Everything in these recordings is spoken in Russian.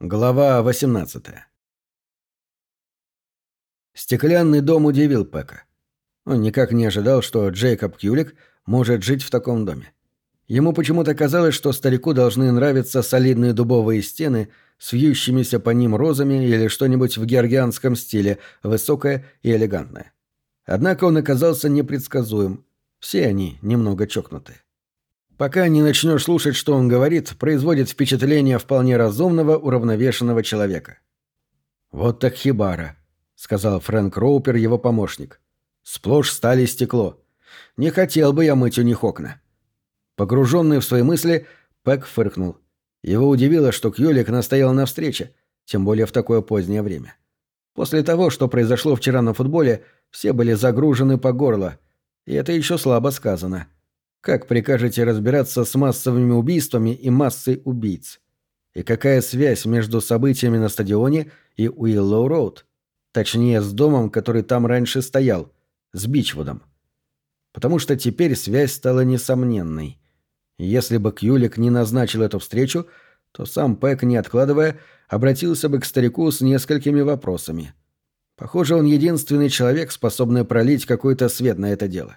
Глава 18 Стеклянный дом удивил Пэка. Он никак не ожидал, что Джейкоб Кьюлик может жить в таком доме. Ему почему-то казалось, что старику должны нравиться солидные дубовые стены с вьющимися по ним розами или что-нибудь в георгианском стиле, высокое и элегантное. Однако он оказался непредсказуем. Все они немного чокнутые. Пока не начнешь слушать, что он говорит, производит впечатление вполне разумного, уравновешенного человека. «Вот так хибара», — сказал Фрэнк Роупер, его помощник. «Сплошь стали стекло. Не хотел бы я мыть у них окна». Погруженный в свои мысли, Пэк фыркнул. Его удивило, что Кьюлик настоял на встрече, тем более в такое позднее время. После того, что произошло вчера на футболе, все были загружены по горло, и это еще слабо сказано. Как прикажете разбираться с массовыми убийствами и массой убийц? И какая связь между событиями на стадионе и Уиллоу-Роуд? Точнее, с домом, который там раньше стоял, с Бичвудом. Потому что теперь связь стала несомненной. Если бы Кьюлик не назначил эту встречу, то сам Пэк, не откладывая, обратился бы к старику с несколькими вопросами. Похоже, он единственный человек, способный пролить какой-то свет на это дело.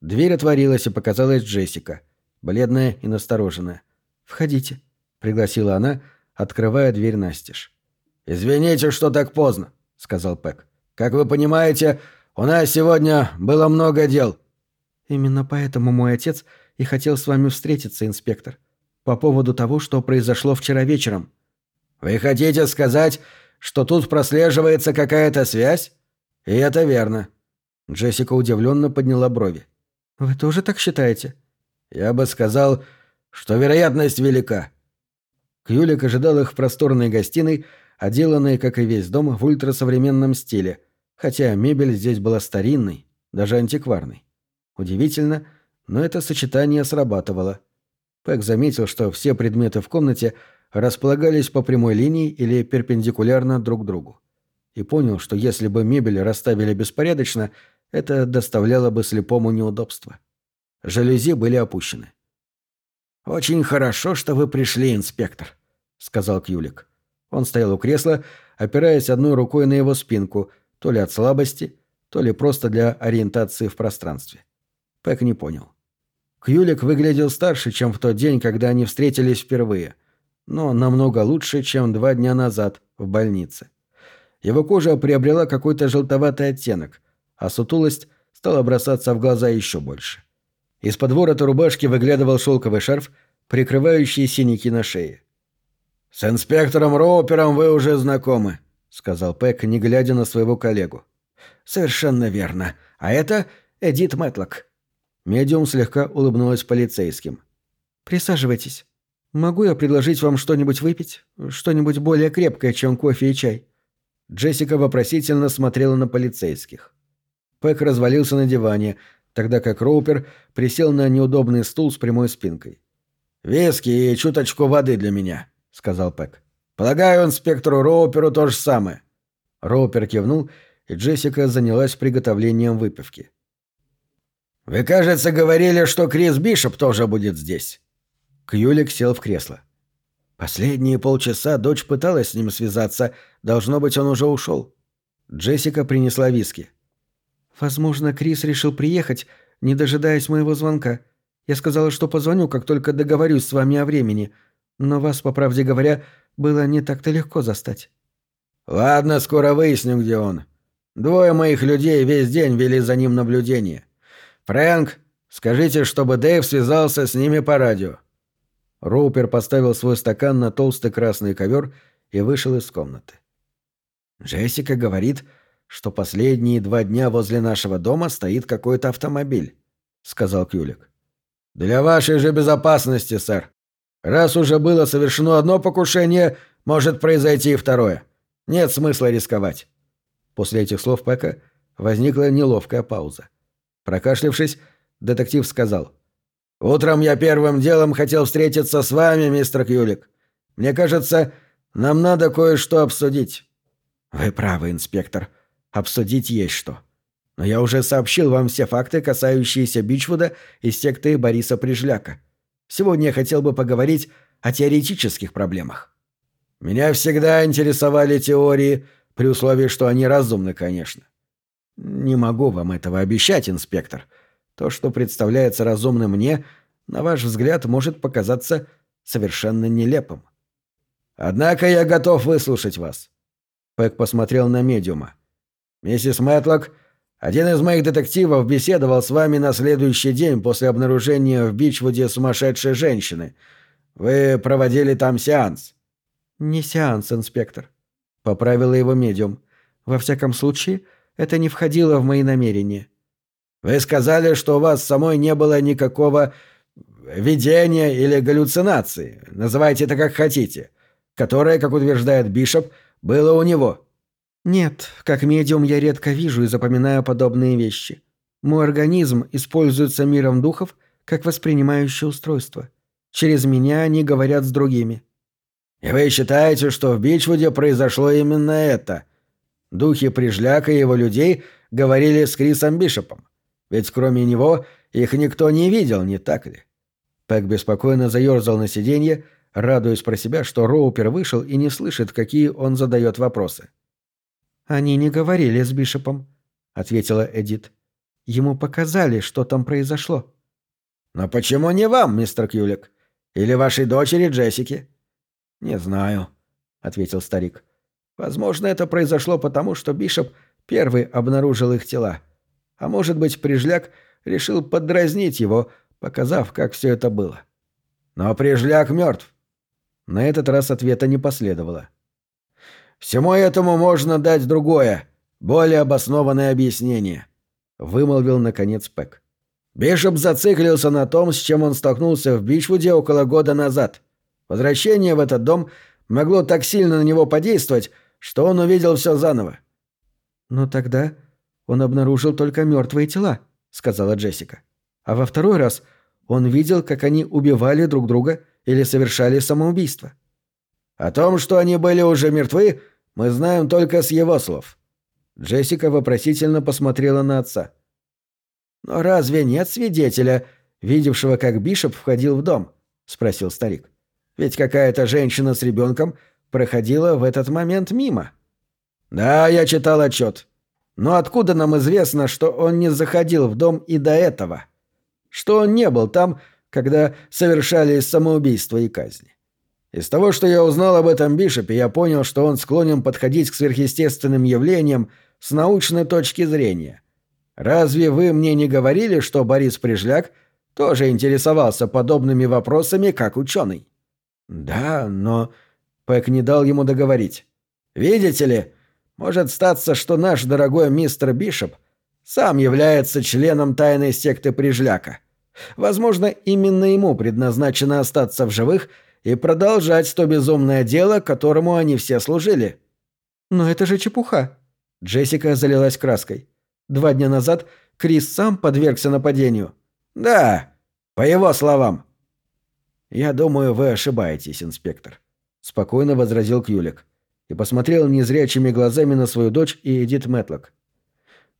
Дверь отворилась, и показалась Джессика, бледная и настороженная. «Входите», — пригласила она, открывая дверь настежь. «Извините, что так поздно», — сказал Пэк. «Как вы понимаете, у нас сегодня было много дел». «Именно поэтому мой отец и хотел с вами встретиться, инспектор. По поводу того, что произошло вчера вечером». «Вы хотите сказать, что тут прослеживается какая-то связь?» «И это верно». Джессика удивленно подняла брови. «Вы тоже так считаете?» «Я бы сказал, что вероятность велика». Кьюлик ожидал их в просторной гостиной, отделанной, как и весь дом, в ультрасовременном стиле, хотя мебель здесь была старинной, даже антикварной. Удивительно, но это сочетание срабатывало. Пэк заметил, что все предметы в комнате располагались по прямой линии или перпендикулярно друг другу. И понял, что если бы мебель расставили беспорядочно, это доставляло бы слепому неудобства. Жалюзи были опущены. «Очень хорошо, что вы пришли, инспектор», — сказал Кьюлик. Он стоял у кресла, опираясь одной рукой на его спинку, то ли от слабости, то ли просто для ориентации в пространстве. Пэк не понял. Кьюлик выглядел старше, чем в тот день, когда они встретились впервые, но намного лучше, чем два дня назад в больнице. Его кожа приобрела какой-то желтоватый оттенок, а сутулость стала бросаться в глаза еще больше. Из-под ворота рубашки выглядывал шелковый шарф, прикрывающий синяки на шее. «С инспектором Роупером вы уже знакомы», — сказал Пэк, не глядя на своего коллегу. «Совершенно верно. А это Эдит Мэтлок». Медиум слегка улыбнулась полицейским. «Присаживайтесь. Могу я предложить вам что-нибудь выпить? Что-нибудь более крепкое, чем кофе и чай?» Джессика вопросительно смотрела на полицейских. Пэк развалился на диване, тогда как Роупер присел на неудобный стул с прямой спинкой. «Виски и чуточку воды для меня», — сказал Пэк. «Полагаю, инспектору Роуперу то же самое». Роупер кивнул, и Джессика занялась приготовлением выпивки. «Вы, кажется, говорили, что Крис Бишоп тоже будет здесь». Кьюлик сел в кресло. Последние полчаса дочь пыталась с ним связаться. Должно быть, он уже ушел. Джессика принесла виски. «Возможно, Крис решил приехать, не дожидаясь моего звонка. Я сказала, что позвоню, как только договорюсь с вами о времени. Но вас, по правде говоря, было не так-то легко застать». «Ладно, скоро выясню, где он. Двое моих людей весь день вели за ним наблюдение. Фрэнк, скажите, чтобы Дэйв связался с ними по радио». Роупер поставил свой стакан на толстый красный ковер и вышел из комнаты. «Джессика говорит, что последние два дня возле нашего дома стоит какой-то автомобиль», — сказал Кюлик. «Для вашей же безопасности, сэр. Раз уже было совершено одно покушение, может произойти и второе. Нет смысла рисковать». После этих слов Пэка возникла неловкая пауза. Прокашлявшись, детектив сказал. «Утром я первым делом хотел встретиться с вами, мистер Кюлик. Мне кажется, нам надо кое-что обсудить». «Вы правы, инспектор», Обсудить есть что. Но я уже сообщил вам все факты, касающиеся Бичвуда и секты Бориса Прижляка. Сегодня я хотел бы поговорить о теоретических проблемах». Меня всегда интересовали теории, при условии, что они разумны, конечно. Не могу вам этого обещать, инспектор. То, что представляется разумным мне, на ваш взгляд, может показаться совершенно нелепым. Однако я готов выслушать вас. Пэк посмотрел на медиума. Миссис Мэтлок, один из моих детективов беседовал с вами на следующий день после обнаружения в Бичвуде сумасшедшей женщины. Вы проводили там сеанс. Не сеанс, инспектор. Поправила его медиум. Во всяком случае, это не входило в мои намерения. Вы сказали, что у вас самой не было никакого видения или галлюцинации, называйте это как хотите, которое, как утверждает Бишоп, было у него. Нет, как медиум я редко вижу и запоминаю подобные вещи. Мой организм используется миром духов как воспринимающее устройство. Через меня они говорят с другими. И вы считаете, что в Бичвуде произошло именно это? Духи Прижляка и его людей говорили с Крисом Бишопом. Ведь кроме него их никто не видел, не так ли? Пэк беспокойно заерзал на сиденье, радуясь про себя, что Роупер вышел и не слышит, какие он задает вопросы. «Они не говорили с Бишопом», — ответила Эдит. «Ему показали, что там произошло». «Но почему не вам, мистер Кьюлик? Или вашей дочери Джессики?» «Не знаю», — ответил старик. «Возможно, это произошло потому, что Бишоп первый обнаружил их тела. А может быть, Прижляк решил подразнить его, показав, как все это было. Но Прижляк мертв». На этот раз ответа не последовало. Всему этому можно дать другое, более обоснованное объяснение», — вымолвил наконец Пэк. Бишоп зациклился на том, с чем он столкнулся в Бичвуде около года назад. Возвращение в этот дом могло так сильно на него подействовать, что он увидел все заново. «Но тогда он обнаружил только мертвые тела», — сказала Джессика. «А во второй раз он видел, как они убивали друг друга или совершали самоубийство». О том, что они были уже мертвы, мы знаем только с его слов». Джессика вопросительно посмотрела на отца. «Но разве нет свидетеля, видевшего, как Бишоп входил в дом?» — спросил старик. «Ведь какая-то женщина с ребенком проходила в этот момент мимо». «Да, я читал отчет. Но откуда нам известно, что он не заходил в дом и до этого? Что он не был там, когда совершались самоубийства и казни? Из того, что я узнал об этом Бишопе, я понял, что он склонен подходить к сверхъестественным явлениям с научной точки зрения. Разве вы мне не говорили, что Борис Прижляк тоже интересовался подобными вопросами, как ученый? Да, но... Пэк не дал ему договорить. Видите ли, может статься, что наш дорогой мистер Бишоп сам является членом тайной секты Прижляка. Возможно, именно ему предназначено остаться в живых — и продолжать то безумное дело, которому они все служили. Но это же чепуха. Джессика залилась краской. Два дня назад Крис сам подвергся нападению. Да, по его словам. Я думаю, вы ошибаетесь, инспектор, спокойно возразил Кюлик и посмотрел незрячими глазами на свою дочь и Эдит Мэтлок.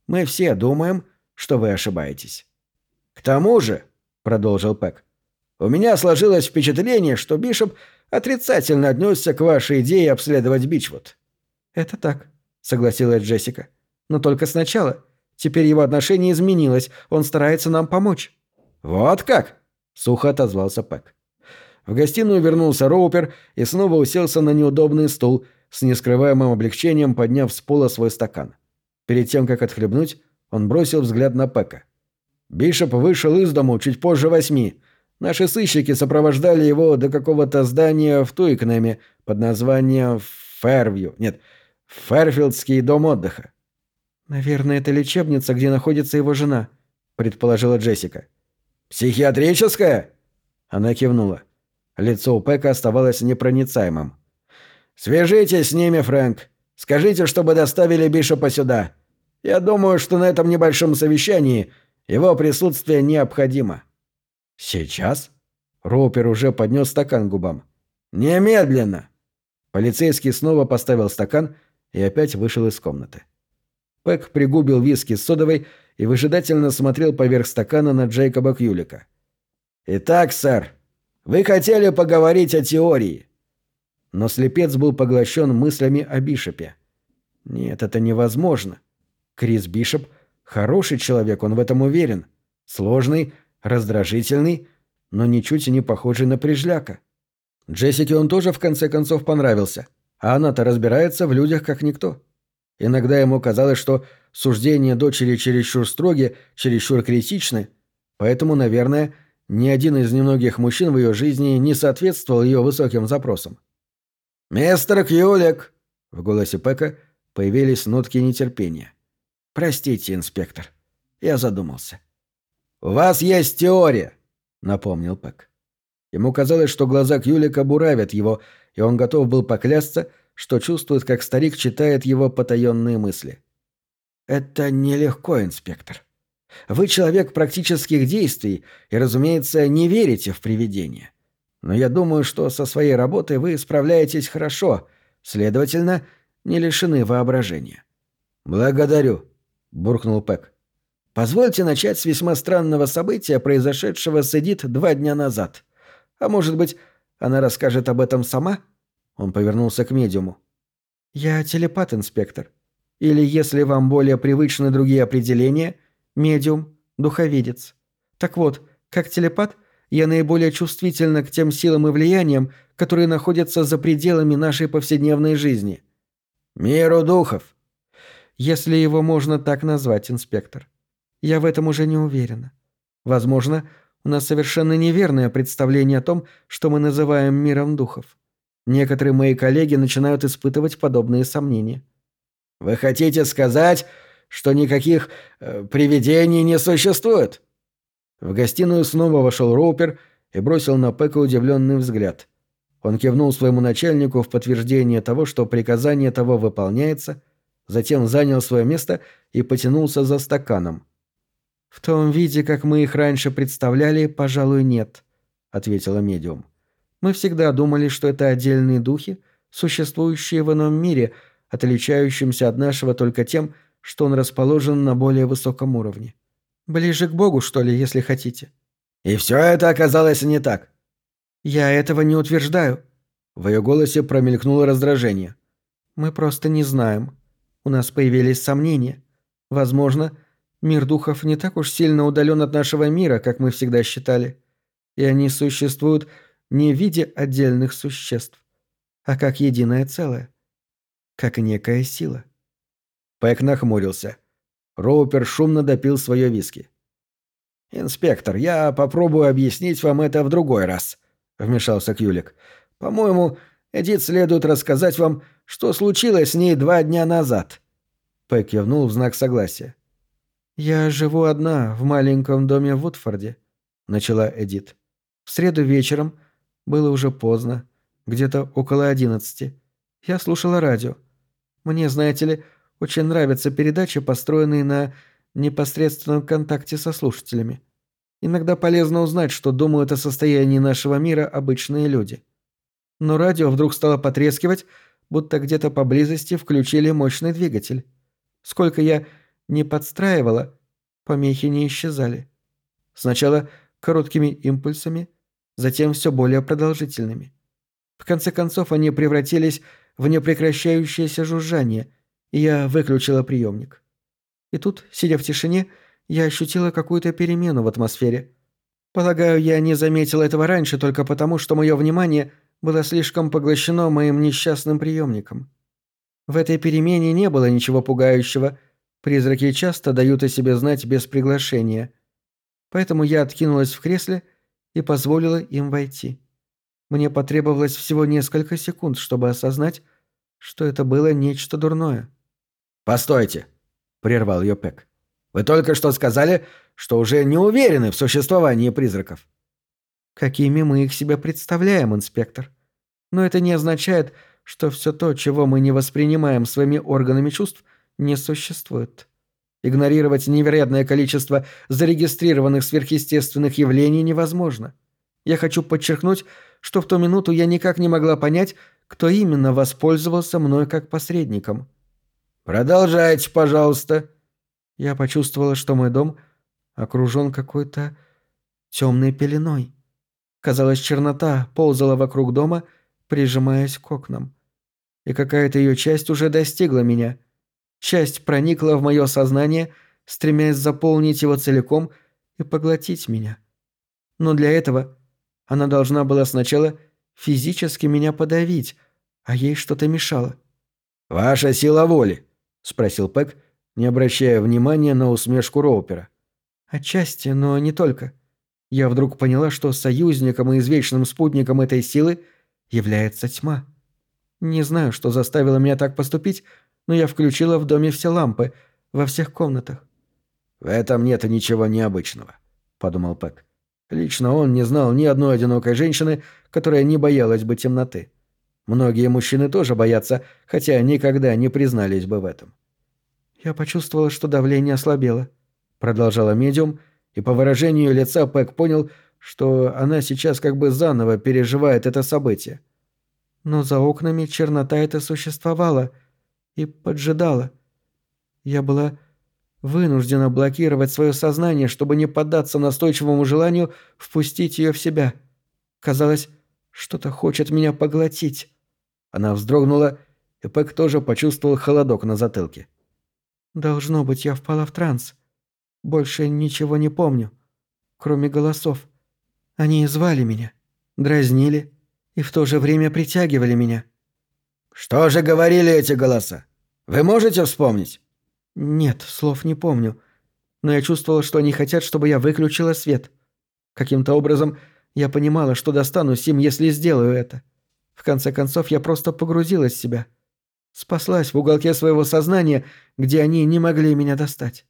Мы все думаем, что вы ошибаетесь. К тому же, продолжил Пэк, у меня сложилось впечатление, что Бишоп отрицательно отнесся к вашей идее обследовать Бичвуд». «Это так», — согласилась Джессика. «Но только сначала. Теперь его отношение изменилось. Он старается нам помочь». «Вот как?» — сухо отозвался Пэк. В гостиную вернулся Роупер и снова уселся на неудобный стул, с нескрываемым облегчением подняв с пола свой стакан. Перед тем, как отхлебнуть, он бросил взгляд на Пэка. Бишоп вышел из дому чуть позже восьми, Наши сыщики сопровождали его до какого-то здания в Туикнеме под названием Фервью. Нет, Ферфилдский дом отдыха. «Наверное, это лечебница, где находится его жена», — предположила Джессика. «Психиатрическая?» Она кивнула. Лицо у Пэка оставалось непроницаемым. «Свяжитесь с ними, Фрэнк. Скажите, чтобы доставили Бишопа сюда. Я думаю, что на этом небольшом совещании его присутствие необходимо». «Сейчас?» Роупер уже поднес стакан губам. «Немедленно!» Полицейский снова поставил стакан и опять вышел из комнаты. Пэк пригубил виски с содовой и выжидательно смотрел поверх стакана на Джейкоба Кьюлика. «Итак, сэр, вы хотели поговорить о теории?» но слепец был поглощен мыслями о Бишопе. Нет, это невозможно. Крис Бишоп – хороший человек, он в этом уверен. Сложный, раздражительный, но ничуть не похожий на прижляка. Джессике он тоже в конце концов понравился, а она-то разбирается в людях как никто. Иногда ему казалось, что суждения дочери чересчур строги, чересчур критичны, поэтому, наверное, ни один из немногих мужчин в ее жизни не соответствовал ее высоким запросам. «Мистер Кьюлик!» — в голосе Пэка появились нотки нетерпения. «Простите, инспектор, я задумался». «У вас есть теория», — напомнил Пэк. Ему казалось, что глаза Кьюлика буравят его, и он готов был поклясться, что чувствует, как старик читает его потаенные мысли. «Это нелегко, инспектор. Вы человек практических действий и, разумеется, не верите в привидения. Но я думаю, что со своей работой вы справляетесь хорошо, следовательно, не лишены воображения». «Благодарю», — буркнул Пэк. «Позвольте начать с весьма странного события, произошедшего с Эдит два дня назад. А может быть, она расскажет об этом сама?» Он повернулся к медиуму. «Я телепат, инспектор. Или, если вам более привычны другие определения, медиум, духовидец. Так вот, как телепат, я наиболее чувствительна к тем силам и влияниям, которые находятся за пределами нашей повседневной жизни». «Миру духов», если его можно так назвать, инспектор. Я в этом уже не уверена. Возможно, у нас совершенно неверное представление о том, что мы называем миром духов. Некоторые мои коллеги начинают испытывать подобные сомнения. Вы хотите сказать, что никаких э, привидений не существует? В гостиную снова вошел Роупер и бросил на Пэка удивленный взгляд. Он кивнул своему начальнику в подтверждение того, что приказание того выполняется, затем занял свое место и потянулся за стаканом. «В том виде, как мы их раньше представляли, пожалуй, нет», — ответила медиум. «Мы всегда думали, что это отдельные духи, существующие в ином мире, отличающимся от нашего только тем, что он расположен на более высоком уровне. Ближе к Богу, что ли, если хотите». «И все это оказалось не так». «Я этого не утверждаю». В ее голосе промелькнуло раздражение. «Мы просто не знаем. У нас появились сомнения. Возможно, мир духов не так уж сильно удален от нашего мира, как мы всегда считали. И они существуют не в виде отдельных существ, а как единое целое. Как некая сила. Пэк нахмурился. Роупер шумно допил свое виски. «Инспектор, я попробую объяснить вам это в другой раз», — вмешался Кюлик. «По-моему, Эдит следует рассказать вам, что случилось с ней два дня назад». Пэк кивнул в знак согласия. «Я живу одна в маленьком доме в Вудфорде», — начала Эдит. «В среду вечером, было уже поздно, где-то около одиннадцати. Я слушала радио. Мне, знаете ли, очень нравятся передачи, построенные на непосредственном контакте со слушателями. Иногда полезно узнать, что думают о состоянии нашего мира обычные люди но радио вдруг стало потрескивать, будто где-то поблизости включили мощный двигатель. Сколько я не подстраивала, помехи не исчезали. Сначала короткими импульсами, затем все более продолжительными. В конце концов они превратились в непрекращающееся жужжание, и я выключила приемник. И тут, сидя в тишине, я ощутила какую-то перемену в атмосфере. Полагаю, я не заметила этого раньше только потому, что мое внимание – было слишком поглощено моим несчастным приемником. В этой перемене не было ничего пугающего. Призраки часто дают о себе знать без приглашения. Поэтому я откинулась в кресле и позволила им войти. Мне потребовалось всего несколько секунд, чтобы осознать, что это было нечто дурное. «Постойте», — прервал ее Пэк. «Вы только что сказали, что уже не уверены в существовании призраков какими мы их себе представляем, инспектор. Но это не означает, что все то, чего мы не воспринимаем своими органами чувств, не существует. Игнорировать невероятное количество зарегистрированных сверхъестественных явлений невозможно. Я хочу подчеркнуть, что в ту минуту я никак не могла понять, кто именно воспользовался мной как посредником. «Продолжайте, пожалуйста». Я почувствовала, что мой дом окружен какой-то темной пеленой. Казалось, чернота ползала вокруг дома прижимаясь к окнам. И какая-то ее часть уже достигла меня. Часть проникла в мое сознание, стремясь заполнить его целиком и поглотить меня. Но для этого она должна была сначала физически меня подавить, а ей что-то мешало. «Ваша сила воли», — спросил Пэк, не обращая внимания на усмешку Роупера. «Отчасти, но не только. Я вдруг поняла, что союзником и извечным спутником этой силы является тьма. Не знаю, что заставило меня так поступить, но я включила в доме все лампы, во всех комнатах. «В этом нет ничего необычного», — подумал Пэк. Лично он не знал ни одной одинокой женщины, которая не боялась бы темноты. Многие мужчины тоже боятся, хотя никогда не признались бы в этом. «Я почувствовала, что давление ослабело», — продолжала медиум, и по выражению лица Пэк понял, что она сейчас как бы заново переживает это событие. Но за окнами чернота эта существовала и поджидала. Я была вынуждена блокировать свое сознание, чтобы не поддаться настойчивому желанию впустить ее в себя. Казалось, что-то хочет меня поглотить. Она вздрогнула, и Пэк тоже почувствовал холодок на затылке. «Должно быть, я впала в транс. Больше ничего не помню, кроме голосов. Они звали меня, дразнили и в то же время притягивали меня». «Что же говорили эти голоса? Вы можете вспомнить?» «Нет, слов не помню. Но я чувствовала, что они хотят, чтобы я выключила свет. Каким-то образом я понимала, что достанусь им, если сделаю это. В конце концов, я просто погрузилась в себя. Спаслась в уголке своего сознания, где они не могли меня достать.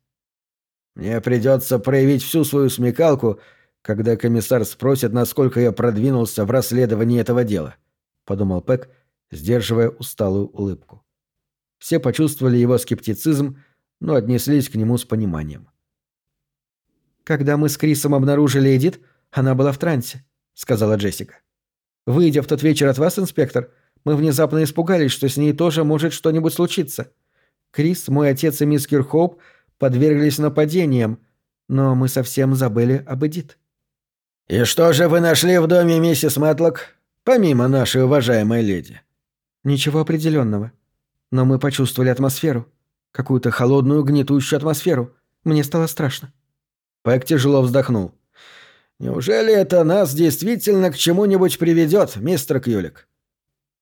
Мне придется проявить всю свою смекалку, когда комиссар спросит, насколько я продвинулся в расследовании этого дела», — подумал Пэк, сдерживая усталую улыбку. Все почувствовали его скептицизм, но отнеслись к нему с пониманием. «Когда мы с Крисом обнаружили Эдит, она была в трансе», — сказала Джессика. «Выйдя в тот вечер от вас, инспектор, мы внезапно испугались, что с ней тоже может что-нибудь случиться. Крис, мой отец и мисс Кирхоуп подверглись нападениям, но мы совсем забыли об Эдит». «И что же вы нашли в доме миссис Мэтлок, помимо нашей уважаемой леди?» «Ничего определенного. Но мы почувствовали атмосферу. Какую-то холодную, гнетущую атмосферу. Мне стало страшно». Пэк тяжело вздохнул. «Неужели это нас действительно к чему-нибудь приведет, мистер Кьюлик?»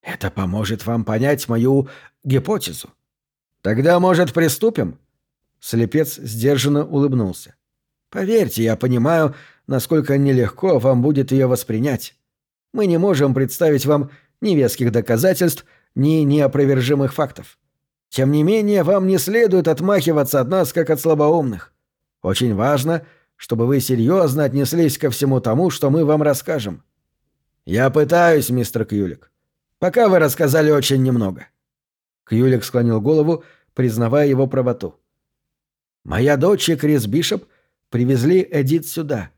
«Это поможет вам понять мою гипотезу». «Тогда, может, приступим?» Слепец сдержанно улыбнулся. «Поверьте, я понимаю, насколько нелегко вам будет ее воспринять. Мы не можем представить вам ни веских доказательств, ни неопровержимых фактов. Тем не менее, вам не следует отмахиваться от нас, как от слабоумных. Очень важно, чтобы вы серьезно отнеслись ко всему тому, что мы вам расскажем. Я пытаюсь, мистер Кьюлик. Пока вы рассказали очень немного. Кьюлик склонил голову, признавая его правоту. Моя дочь и Крис Бишоп привезли Эдит сюда.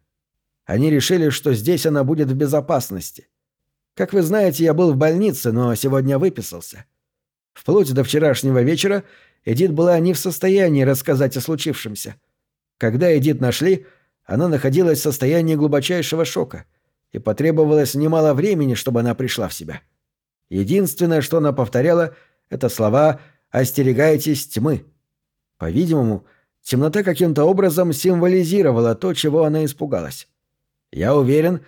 Они решили, что здесь она будет в безопасности. Как вы знаете, я был в больнице, но сегодня выписался. Вплоть до вчерашнего вечера Эдит была не в состоянии рассказать о случившемся. Когда Эдит нашли, она находилась в состоянии глубочайшего шока, и потребовалось немало времени, чтобы она пришла в себя. Единственное, что она повторяла, это слова «остерегайтесь тьмы». По-видимому, темнота каким-то образом символизировала то, чего она испугалась. Я уверен, что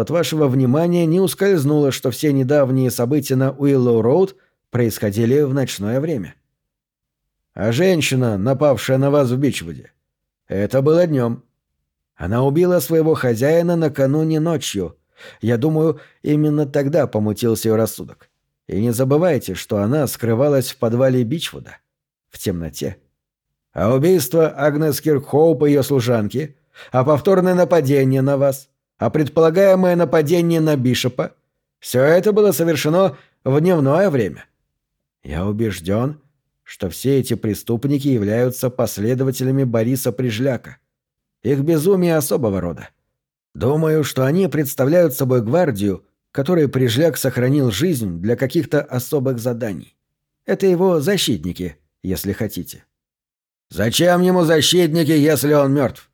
от вашего внимания не ускользнуло, что все недавние события на Уиллоу-Роуд происходили в ночное время. А женщина, напавшая на вас в Бичвуде, это было днем. Она убила своего хозяина накануне ночью. Я думаю, именно тогда помутился ее рассудок. И не забывайте, что она скрывалась в подвале Бичвуда. В темноте. А убийство Агнес Киркхоуп и ее служанки, а повторное нападение на вас, а предполагаемое нападение на Бишопа — все это было совершено в дневное время. Я убежден, что все эти преступники являются последователями Бориса Прижляка. Их безумие особого рода. Думаю, что они представляют собой гвардию, которой Прижляк сохранил жизнь для каких-то особых заданий. Это его защитники, если хотите. Зачем ему защитники, если он мертв?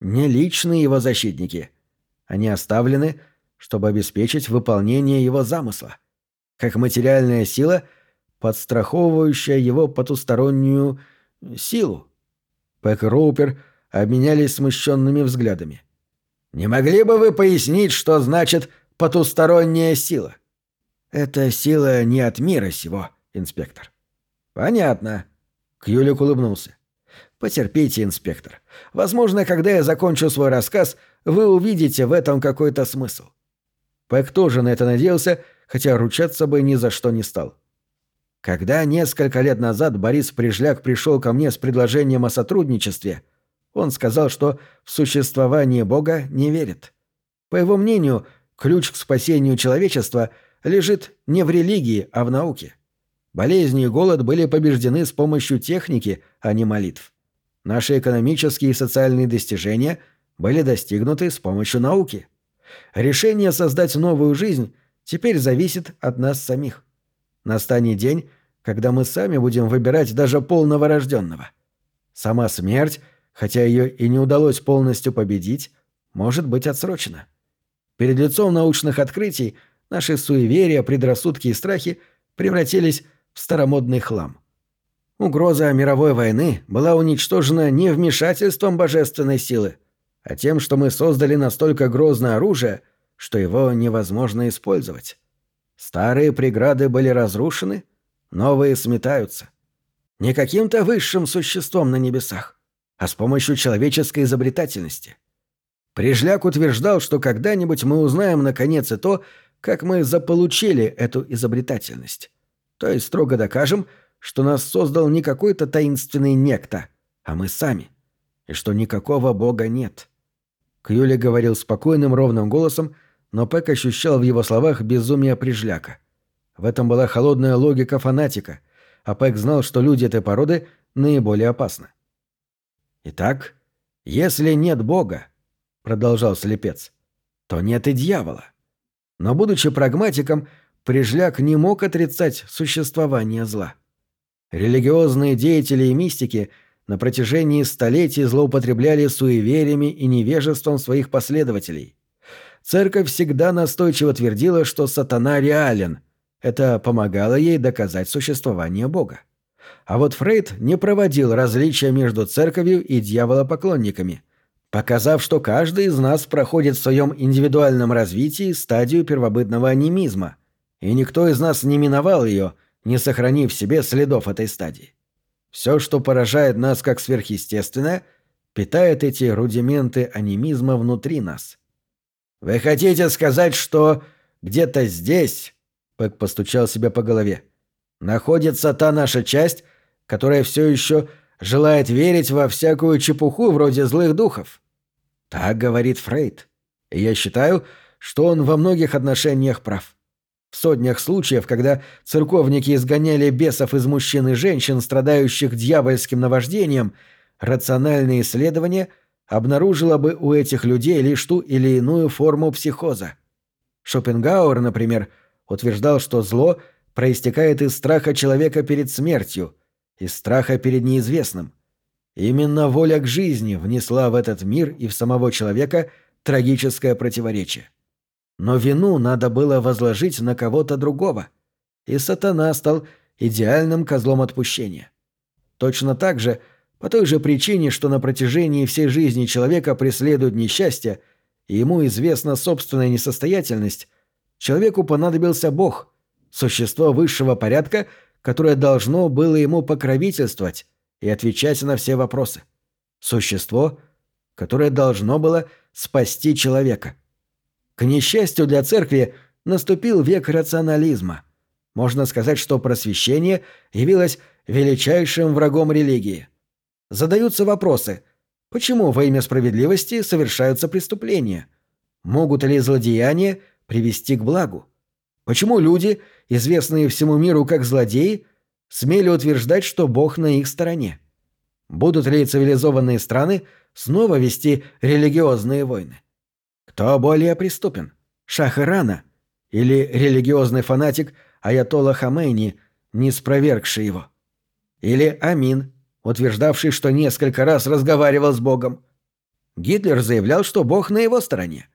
Не личные его защитники. Они оставлены, чтобы обеспечить выполнение его замысла. как материальная сила, подстраховывающая его потустороннюю силу. Пэк и Роупер обменялись смущенными взглядами. «Не могли бы вы пояснить, что значит потусторонняя сила?» «Это сила не от мира сего, инспектор». «Понятно». Кьюлик улыбнулся. «Потерпите, инспектор. Возможно, когда я закончу свой рассказ, вы увидите в этом какой-то смысл». Пэк тоже на это надеялся, хотя ручаться бы ни за что не стал. Когда несколько лет назад Борис Прижляк пришел ко мне с предложением о сотрудничестве, он сказал, что в существование Бога не верит. По его мнению, ключ к спасению человечества лежит не в религии, а в науке. Болезни и голод были побеждены с помощью техники, а не молитв. Наши экономические и социальные достижения были достигнуты с помощью науки. Решение создать новую жизнь теперь зависит от нас самих. Настанет день, когда мы сами будем выбирать даже полного рожденного. Сама смерть, хотя ее и не удалось полностью победить, может быть отсрочена. Перед лицом научных открытий наши суеверия, предрассудки и страхи превратились в старомодный хлам. Угроза мировой войны была уничтожена не вмешательством божественной силы, а тем, что мы создали настолько грозное оружие, что его невозможно использовать. Старые преграды были разрушены, новые сметаются. Не каким-то высшим существом на небесах, а с помощью человеческой изобретательности. Прижляк утверждал, что когда-нибудь мы узнаем наконец и то, как мы заполучили эту изобретательность. То есть строго докажем, что нас создал не какой-то таинственный некто, а мы сами, и что никакого бога нет. Кьюли говорил спокойным, ровным голосом, но Пэк ощущал в его словах безумие прижляка. В этом была холодная логика фанатика, а Пэк знал, что люди этой породы наиболее опасны. «Итак, если нет Бога, — продолжал слепец, — то нет и дьявола. Но, будучи прагматиком, Прижляк не мог отрицать существование зла. Религиозные деятели и мистики на протяжении столетий злоупотребляли суевериями и невежеством своих последователей. Церковь всегда настойчиво твердила, что сатана реален. Это помогало ей доказать существование Бога. А вот Фрейд не проводил различия между церковью и дьяволопоклонниками, показав, что каждый из нас проходит в своем индивидуальном развитии стадию первобытного анимизма – и никто из нас не миновал ее, не сохранив в себе следов этой стадии. Все, что поражает нас как сверхъестественное, питает эти рудименты анимизма внутри нас. «Вы хотите сказать, что где-то здесь...» — Пэк постучал себя по голове. «Находится та наша часть, которая все еще желает верить во всякую чепуху вроде злых духов?» Так говорит Фрейд. И я считаю, что он во многих отношениях прав. Сотнях случаев, когда церковники изгоняли бесов из мужчин и женщин, страдающих дьявольским наваждением, рациональное исследование обнаружило бы у этих людей лишь ту или иную форму психоза. Шопенгауэр, например, утверждал, что зло проистекает из страха человека перед смертью, из страха перед неизвестным. Именно воля к жизни внесла в этот мир и в самого человека трагическое противоречие. Но вину надо было возложить на кого-то другого. И сатана стал идеальным козлом отпущения. Точно так же, по той же причине, что на протяжении всей жизни человека преследует несчастье, и ему известна собственная несостоятельность, человеку понадобился Бог, существо высшего порядка, которое должно было ему покровительствовать и отвечать на все вопросы. Существо, которое должно было спасти человека. К несчастью для церкви наступил век рационализма. Можно сказать, что просвещение явилось величайшим врагом религии. Задаются вопросы. Почему во имя справедливости совершаются преступления? Могут ли злодеяния привести к благу? Почему люди, известные всему миру как злодеи, смели утверждать, что Бог на их стороне? Будут ли цивилизованные страны снова вести религиозные войны? Кто более преступен? Шах Ирана или религиозный фанатик Аятолла Хамейни, не спровергший его? Или Амин, утверждавший, что несколько раз разговаривал с Богом? Гитлер заявлял, что Бог на его стороне.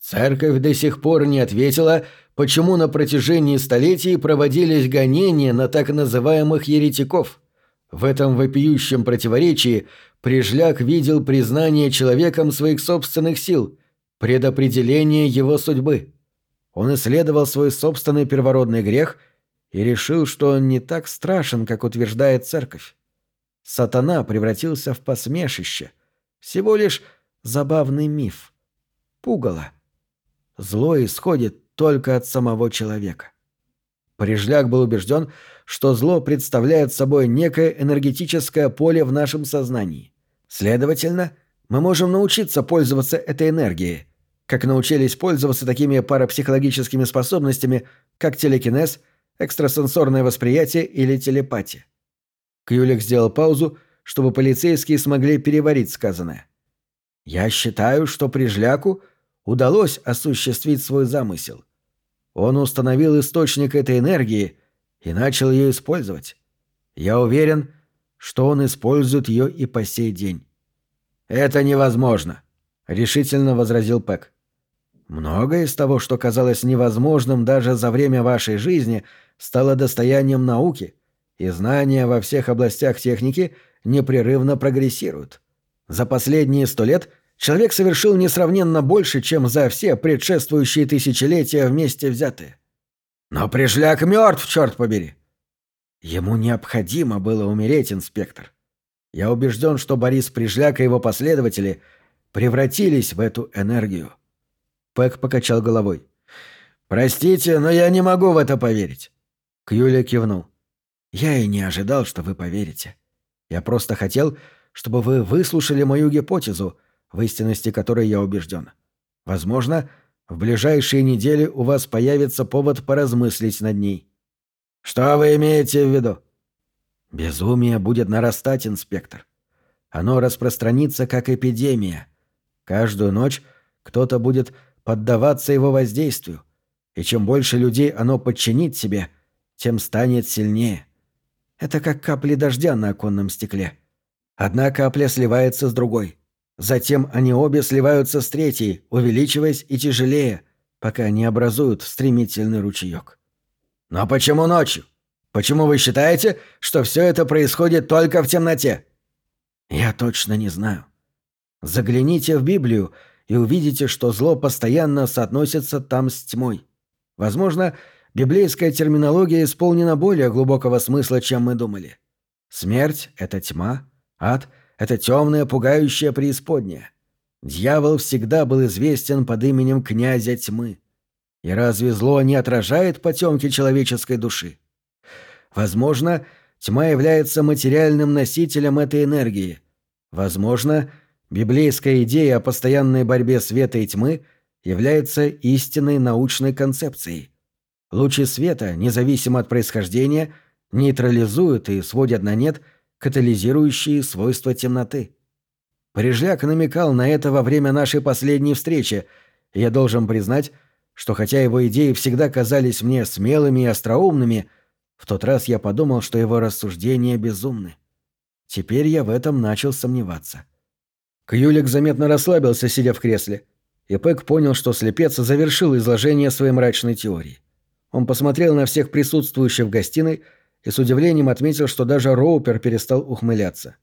Церковь до сих пор не ответила, почему на протяжении столетий проводились гонения на так называемых еретиков. В этом вопиющем противоречии Прижляк видел признание человеком своих собственных сил, предопределение его судьбы. Он исследовал свой собственный первородный грех и решил, что он не так страшен, как утверждает церковь. Сатана превратился в посмешище, всего лишь забавный миф. Пугало. Зло исходит только от самого человека. Прижляк был убежден, что зло представляет собой некое энергетическое поле в нашем сознании. Следовательно, мы можем научиться пользоваться этой энергией, как научились пользоваться такими парапсихологическими способностями, как телекинез, экстрасенсорное восприятие или телепатия. Кьюлик сделал паузу, чтобы полицейские смогли переварить сказанное. «Я считаю, что Прижляку удалось осуществить свой замысел. Он установил источник этой энергии и начал ее использовать. Я уверен, что он использует ее и по сей день. «Это невозможно», — решительно возразил Пэк. «Многое из того, что казалось невозможным даже за время вашей жизни, стало достоянием науки, и знания во всех областях техники непрерывно прогрессируют. За последние сто лет — человек совершил несравненно больше, чем за все предшествующие тысячелетия вместе взятые. Но пришляк мертв, черт побери! Ему необходимо было умереть, инспектор. Я убежден, что Борис Прижляк и его последователи превратились в эту энергию. Пэк покачал головой. «Простите, но я не могу в это поверить». Кьюля кивнул. «Я и не ожидал, что вы поверите. Я просто хотел, чтобы вы выслушали мою гипотезу, в истинности которой я убежден. Возможно, в ближайшие недели у вас появится повод поразмыслить над ней. Что вы имеете в виду? Безумие будет нарастать, инспектор. Оно распространится как эпидемия. Каждую ночь кто-то будет поддаваться его воздействию, и чем больше людей оно подчинит себе, тем станет сильнее. Это как капли дождя на оконном стекле. Одна капля сливается с другой. Затем они обе сливаются с третьей, увеличиваясь и тяжелее, пока не образуют стремительный ручеек. «Но почему ночью? Почему вы считаете, что все это происходит только в темноте?» «Я точно не знаю. Загляните в Библию и увидите, что зло постоянно соотносится там с тьмой. Возможно, библейская терминология исполнена более глубокого смысла, чем мы думали. Смерть — это тьма, ад — это темная, пугающая преисподняя. Дьявол всегда был известен под именем князя тьмы. И разве зло не отражает потемки человеческой души? Возможно, тьма является материальным носителем этой энергии. Возможно, библейская идея о постоянной борьбе света и тьмы является истинной научной концепцией. Лучи света, независимо от происхождения, нейтрализуют и сводят на нет – катализирующие свойства темноты. Прижляк намекал на это во время нашей последней встречи, я должен признать, что хотя его идеи всегда казались мне смелыми и остроумными, в тот раз я подумал, что его рассуждения безумны. Теперь я в этом начал сомневаться. Кьюлик заметно расслабился, сидя в кресле, и Пэк понял, что слепец завершил изложение своей мрачной теории. Он посмотрел на всех присутствующих в гостиной, и с удивлением отметил, что даже Роупер перестал ухмыляться.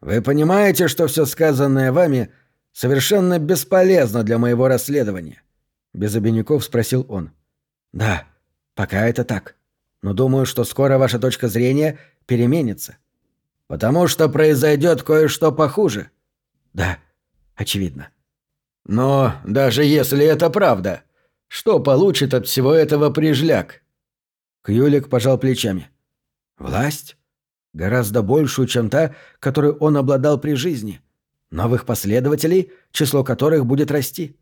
«Вы понимаете, что все сказанное вами совершенно бесполезно для моего расследования?» Без обиняков спросил он. «Да, пока это так. Но думаю, что скоро ваша точка зрения переменится. Потому что произойдет кое-что похуже». «Да, очевидно». «Но даже если это правда, что получит от всего этого прижляк?» Кьюлик пожал плечами. «Власть? Гораздо большую, чем та, которой он обладал при жизни. Новых последователей, число которых будет расти.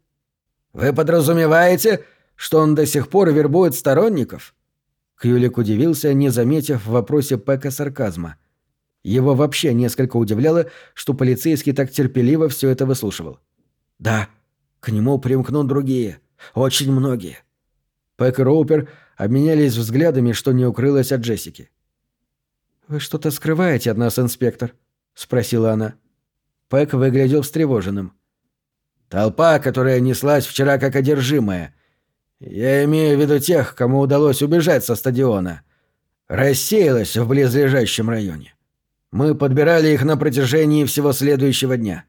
Вы подразумеваете, что он до сих пор вербует сторонников?» Кьюлик удивился, не заметив в вопросе Пэка сарказма. Его вообще несколько удивляло, что полицейский так терпеливо все это выслушивал. «Да, к нему примкнут другие, очень многие». Пэк и Роупер обменялись взглядами, что не укрылось от Джессики. «Вы что-то скрываете от нас, инспектор?» — спросила она. Пэк выглядел встревоженным. Толпа, которая неслась вчера как одержимая. Я имею в виду тех, кому удалось убежать со стадиона. Рассеялась в близлежащем районе. Мы подбирали их на протяжении всего следующего дня.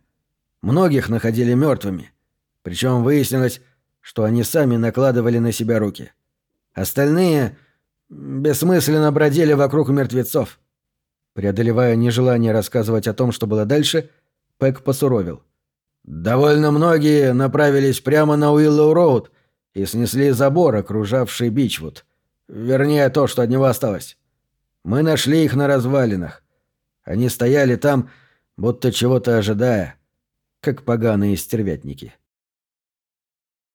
Многих находили мертвыми. Причем выяснилось, что они сами накладывали на себя руки. Остальные бессмысленно бродили вокруг мертвецов. Преодолевая нежелание рассказывать о том, что было дальше, Пэк посуровил. Довольно многие направились прямо на Уиллоу-Роуд и снесли забор, окружавший Бичвуд. Вернее, то, что от него осталось. Мы нашли их на развалинах. Они стояли там, будто чего-то ожидая, как поганые стервятники. —